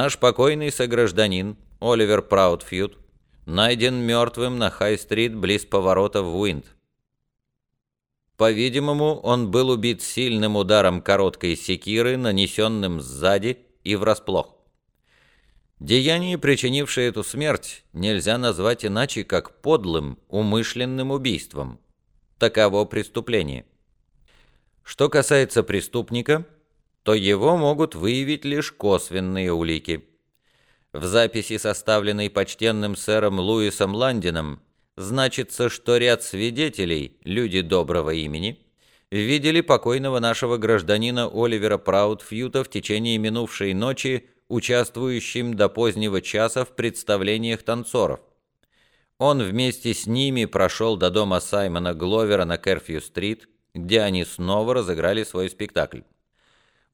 Наш покойный согражданин, Оливер Праудфьюд, найден мертвым на Хай-стрит близ поворота в Уинд. По-видимому, он был убит сильным ударом короткой секиры, нанесенным сзади и врасплох. Деяние, причинившее эту смерть, нельзя назвать иначе, как подлым, умышленным убийством. Таково преступление. Что касается преступника, то его могут выявить лишь косвенные улики. В записи, составленной почтенным сэром Луисом Ландином, значится, что ряд свидетелей, люди доброго имени, видели покойного нашего гражданина Оливера Праудфьюта в течение минувшей ночи, участвующим до позднего часа в представлениях танцоров. Он вместе с ними прошел до дома Саймона Гловера на Керфью-стрит, где они снова разыграли свой спектакль.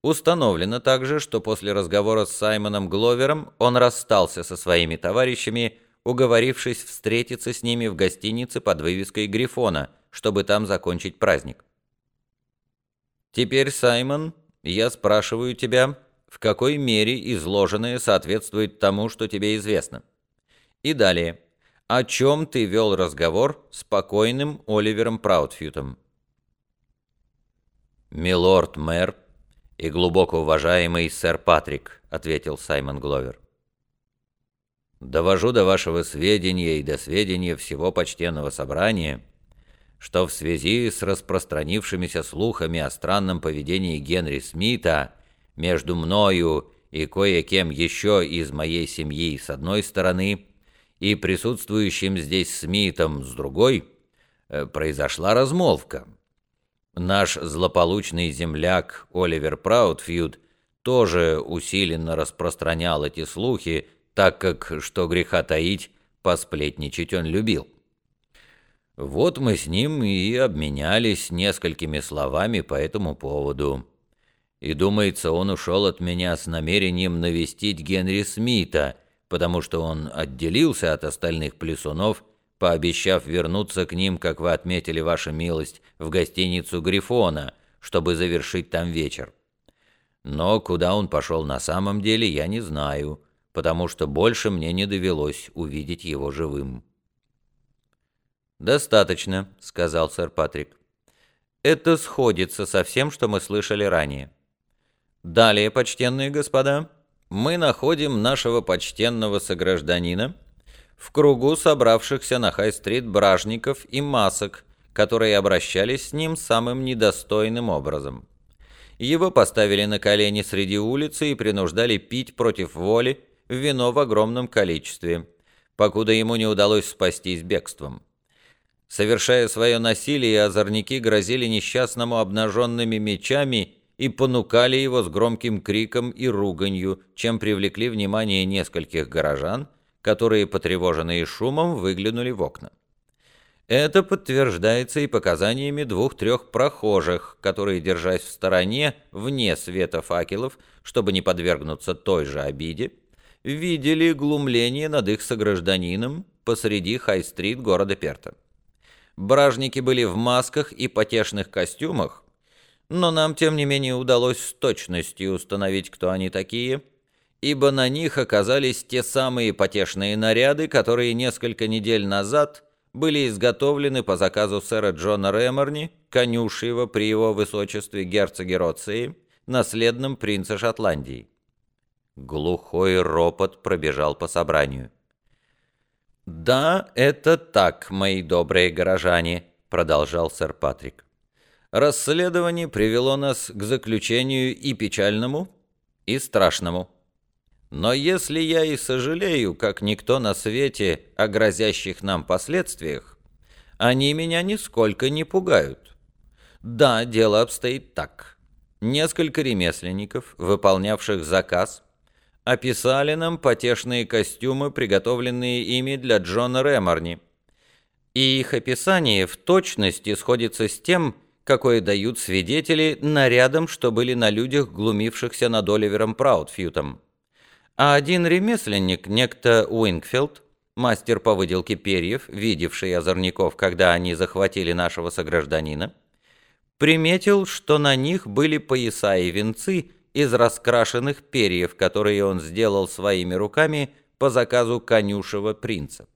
Установлено также, что после разговора с Саймоном Гловером он расстался со своими товарищами, уговорившись встретиться с ними в гостинице под вывеской «Грифона», чтобы там закончить праздник. Теперь, Саймон, я спрашиваю тебя, в какой мере изложенное соответствует тому, что тебе известно. И далее, о чем ты вел разговор с покойным Оливером Праудфьютом? «Милорд-мэр и глубоко уважаемый сэр Патрик», — ответил Саймон Гловер. Довожу до вашего сведения и до сведения всего почтенного собрания, что в связи с распространившимися слухами о странном поведении Генри Смита между мною и кое-кем еще из моей семьи с одной стороны и присутствующим здесь Смитом с другой, э, произошла размолвка. Наш злополучный земляк Оливер Праудфьюд тоже усиленно распространял эти слухи, так как, что греха таить, посплетничать он любил. Вот мы с ним и обменялись несколькими словами по этому поводу. И думается, он ушел от меня с намерением навестить Генри Смита, потому что он отделился от остальных плесунов, пообещав вернуться к ним, как вы отметили, ваша милость, в гостиницу Грифона, чтобы завершить там вечер. Но куда он пошел на самом деле, я не знаю потому что больше мне не довелось увидеть его живым. «Достаточно», — сказал сэр Патрик. «Это сходится со всем, что мы слышали ранее. Далее, почтенные господа, мы находим нашего почтенного согражданина в кругу собравшихся на Хай-стрит бражников и масок, которые обращались с ним самым недостойным образом. Его поставили на колени среди улицы и принуждали пить против воли вино в огромном количестве, покуда ему не удалось спастись бегством. Совершая свое насилие, озорники грозили несчастному обнаженными мечами и понукали его с громким криком и руганью, чем привлекли внимание нескольких горожан, которые, потревоженные шумом, выглянули в окна. Это подтверждается и показаниями двух-трех прохожих, которые, держась в стороне, вне света факелов, чтобы не подвергнуться той же обиде, видели глумление над их согражданином посреди Хай-стрит города Перта. Бражники были в масках и потешных костюмах, но нам, тем не менее, удалось с точностью установить, кто они такие, ибо на них оказались те самые потешные наряды, которые несколько недель назад были изготовлены по заказу сэра Джона Реморни, конюшьего при его высочестве герцоге Роции, наследном принца Шотландии. Глухой ропот пробежал по собранию. «Да, это так, мои добрые горожане», — продолжал сэр Патрик. «Расследование привело нас к заключению и печальному, и страшному. Но если я и сожалею, как никто на свете, о грозящих нам последствиях, они меня нисколько не пугают. Да, дело обстоит так. Несколько ремесленников, выполнявших заказ, описали нам потешные костюмы, приготовленные ими для Джона Реморни. И их описание в точности сходится с тем, какое дают свидетели нарядом, что были на людях, глумившихся над Оливером Праудфьютом. А один ремесленник, некто Уингфилд, мастер по выделке перьев, видевший озорников, когда они захватили нашего согражданина, приметил, что на них были пояса и венцы, из раскрашенных перьев, которые он сделал своими руками по заказу конюшего принца.